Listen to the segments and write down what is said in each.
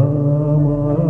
Amen.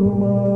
Kumar.